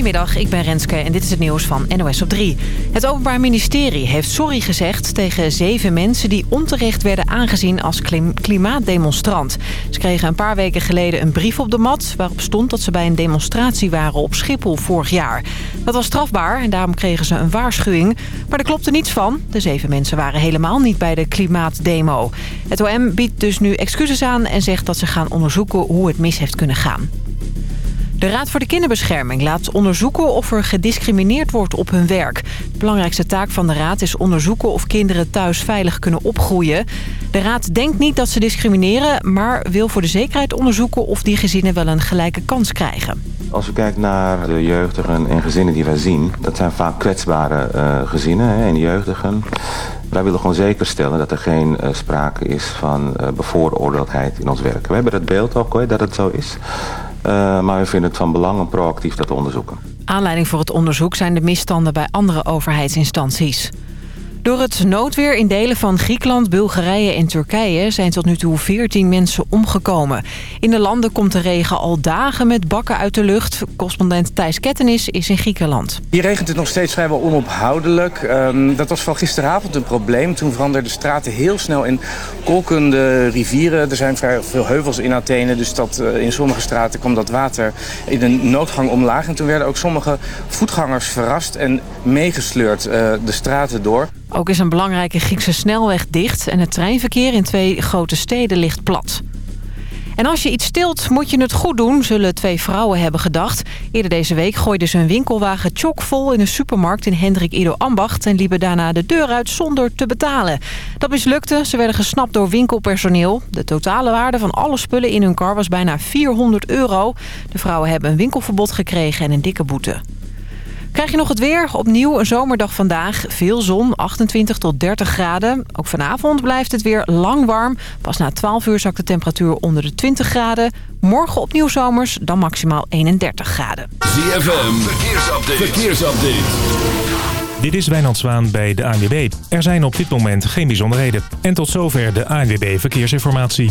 Goedemiddag, ik ben Renske en dit is het nieuws van NOS op 3. Het Openbaar Ministerie heeft sorry gezegd tegen zeven mensen... die onterecht werden aangezien als klimaatdemonstrant. Ze kregen een paar weken geleden een brief op de mat... waarop stond dat ze bij een demonstratie waren op Schiphol vorig jaar. Dat was strafbaar en daarom kregen ze een waarschuwing. Maar er klopte niets van. De zeven mensen waren helemaal niet bij de klimaatdemo. Het OM biedt dus nu excuses aan en zegt dat ze gaan onderzoeken... hoe het mis heeft kunnen gaan. De Raad voor de Kinderbescherming laat onderzoeken of er gediscrimineerd wordt op hun werk. De belangrijkste taak van de Raad is onderzoeken of kinderen thuis veilig kunnen opgroeien. De Raad denkt niet dat ze discrimineren, maar wil voor de zekerheid onderzoeken of die gezinnen wel een gelijke kans krijgen. Als we kijken naar de jeugdigen en gezinnen die wij zien, dat zijn vaak kwetsbare uh, gezinnen hè, en jeugdigen. Wij willen gewoon zeker stellen dat er geen uh, sprake is van uh, bevooroordeeldheid in ons werk. We hebben het beeld ook dat het zo is. Uh, maar we vinden het van belang om proactief dat te onderzoeken. Aanleiding voor het onderzoek zijn de misstanden bij andere overheidsinstanties. Door het noodweer in delen van Griekenland, Bulgarije en Turkije... zijn tot nu toe 14 mensen omgekomen. In de landen komt de regen al dagen met bakken uit de lucht. Correspondent Thijs Kettenis is in Griekenland. Hier regent het nog steeds vrijwel onophoudelijk. Um, dat was van gisteravond een probleem. Toen veranderden de straten heel snel in kolkende rivieren. Er zijn vrij veel heuvels in Athene. Dus dat, uh, in sommige straten kwam dat water in een noodgang omlaag. En toen werden ook sommige voetgangers verrast en meegesleurd uh, de straten door. Ook is een belangrijke Griekse snelweg dicht en het treinverkeer in twee grote steden ligt plat. En als je iets stilt, moet je het goed doen, zullen twee vrouwen hebben gedacht. Eerder deze week gooiden ze een winkelwagen chockvol in een supermarkt in Hendrik Ido Ambacht... en liepen daarna de deur uit zonder te betalen. Dat mislukte, ze werden gesnapt door winkelpersoneel. De totale waarde van alle spullen in hun kar was bijna 400 euro. De vrouwen hebben een winkelverbod gekregen en een dikke boete. Krijg je nog het weer? Opnieuw een zomerdag vandaag. Veel zon, 28 tot 30 graden. Ook vanavond blijft het weer lang warm. Pas na 12 uur zakt de temperatuur onder de 20 graden. Morgen opnieuw zomers, dan maximaal 31 graden. ZFM, verkeersupdate. verkeersupdate. Dit is Wijnand Zwaan bij de ANWB. Er zijn op dit moment geen bijzonderheden. En tot zover de ANWB Verkeersinformatie.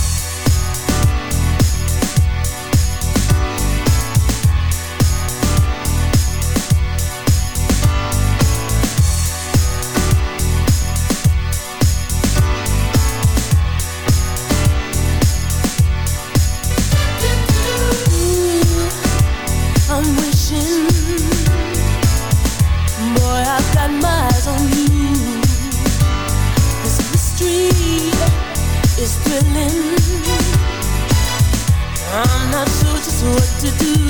feeling. I'm not sure just what to do.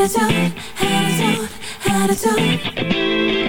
how to do it, to do.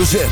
hoofdletter it.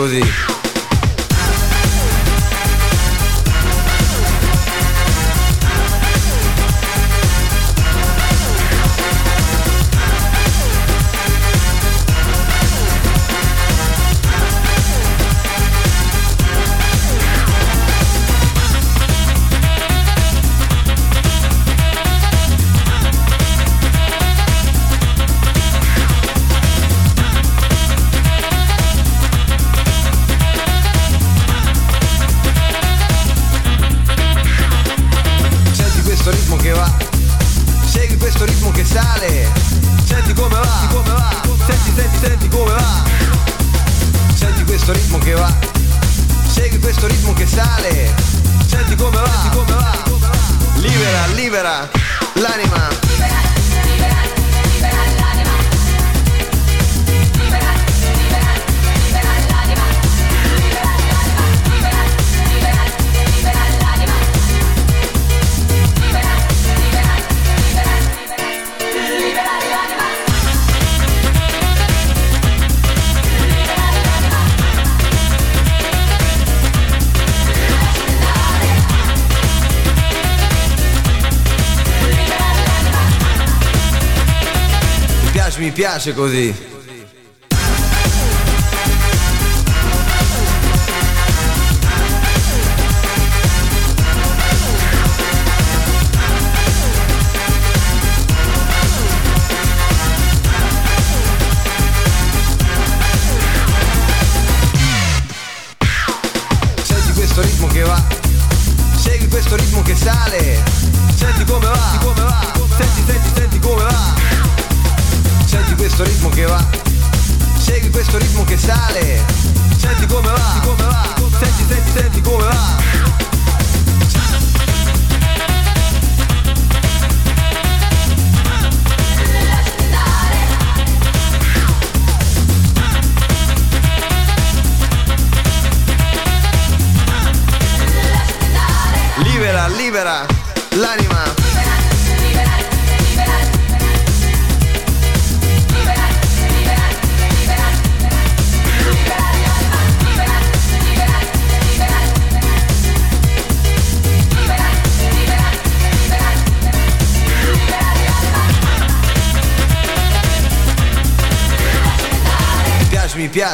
così. L'anima. Piace così.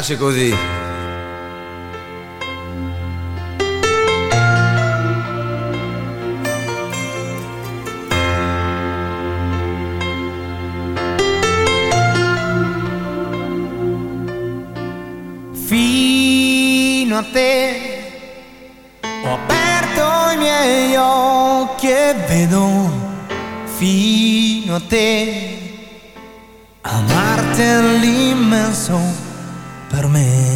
Piace così. Fino a te ho aperto i miei occhi e vedo fino a te amarti all'immenso per me.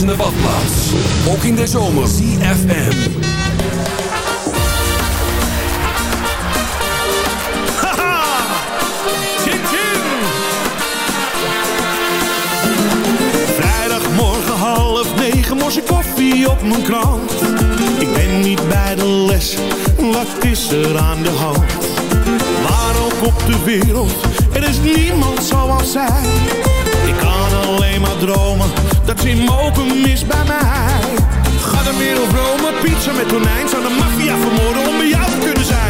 bruisende badplaats. Ook in de zomer. CFM. Haha! Vrijdagmorgen half negen koffie op mijn krant. Ik ben niet bij de les, wat is er aan de hand? Waar ook op de wereld, er is niemand zoals zij. Dat zien mogen mis bij mij. Ga de wereld Rome, pizza met tonijn Zou de maffia vermoorden om bij jou te kunnen zijn.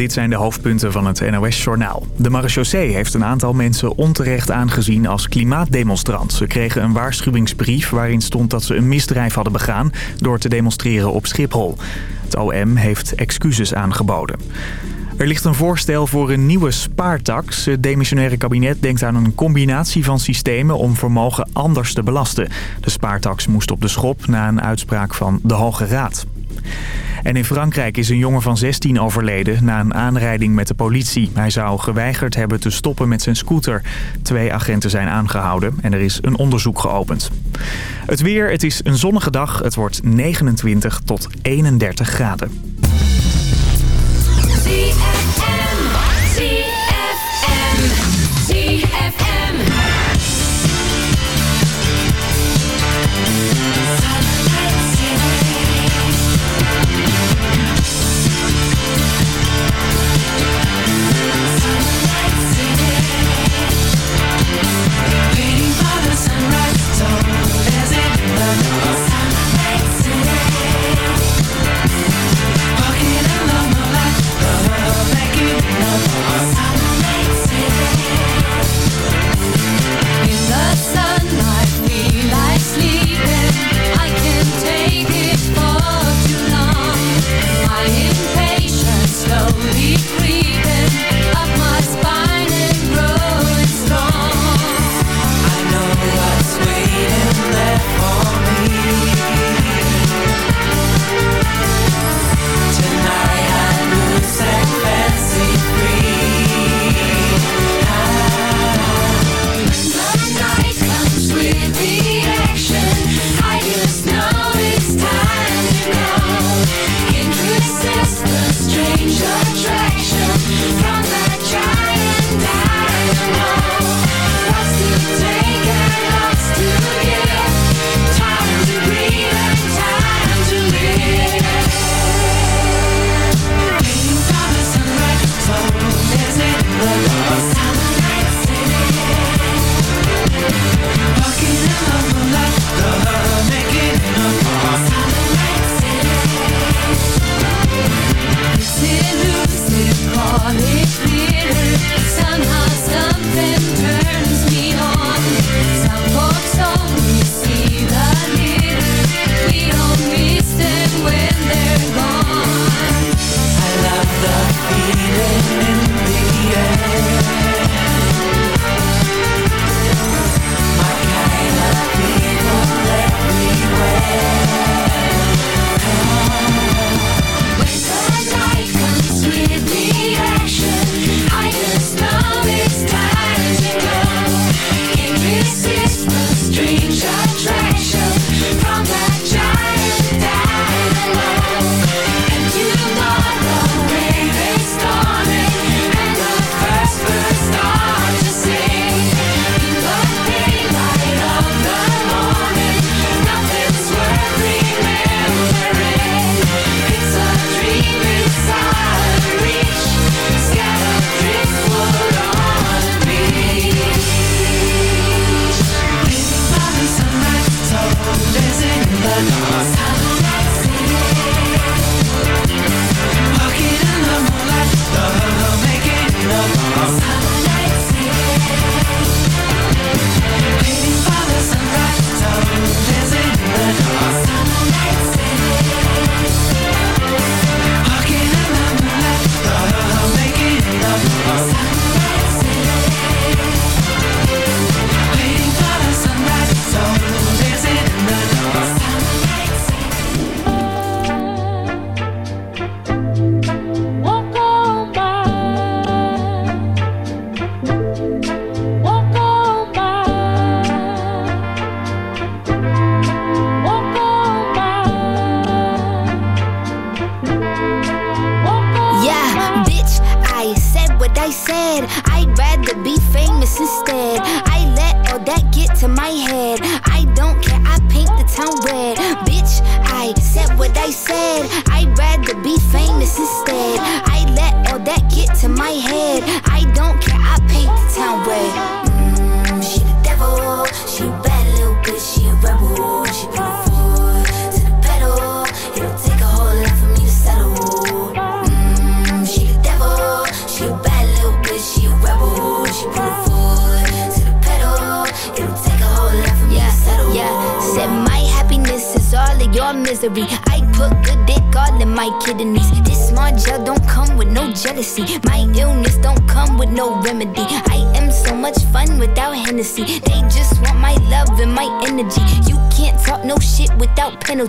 dit zijn de hoofdpunten van het NOS-journaal. De marechaussee heeft een aantal mensen onterecht aangezien als klimaatdemonstrant. Ze kregen een waarschuwingsbrief waarin stond dat ze een misdrijf hadden begaan... door te demonstreren op Schiphol. Het OM heeft excuses aangeboden. Er ligt een voorstel voor een nieuwe spaartax. Het demissionaire kabinet denkt aan een combinatie van systemen om vermogen anders te belasten. De spaartax moest op de schop na een uitspraak van de Hoge Raad. En in Frankrijk is een jongen van 16 overleden na een aanrijding met de politie. Hij zou geweigerd hebben te stoppen met zijn scooter. Twee agenten zijn aangehouden en er is een onderzoek geopend. Het weer, het is een zonnige dag. Het wordt 29 tot 31 graden.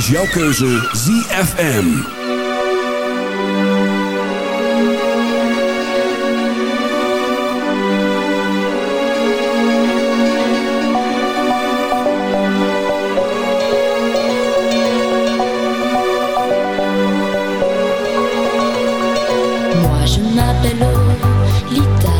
Is jouw keuze ZFM. Moi je m'appelle Lita,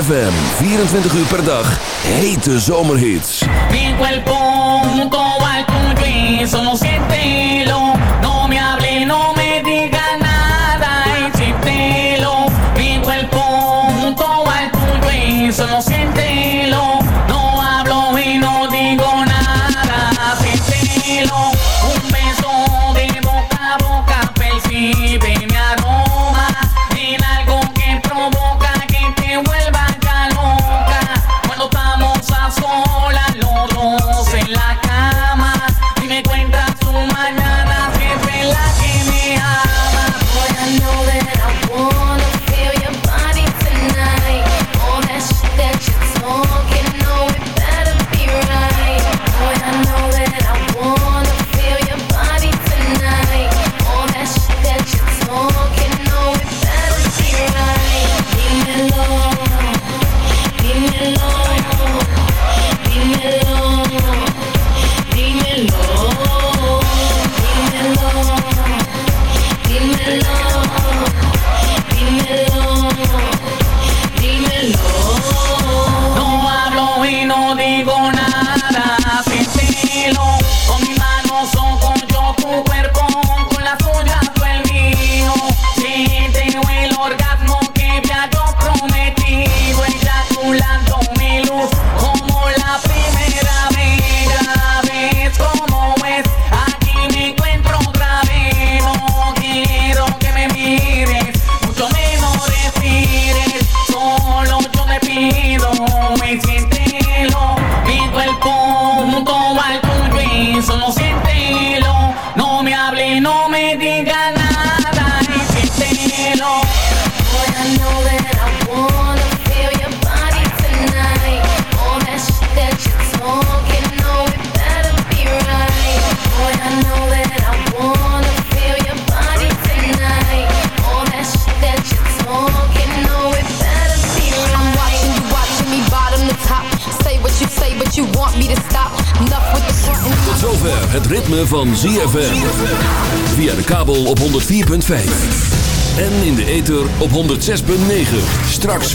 ZFM. 24 uur per dag. Hete zomerhits. Mi cuerpo, un cobalto, somos cielo. No me hable, no me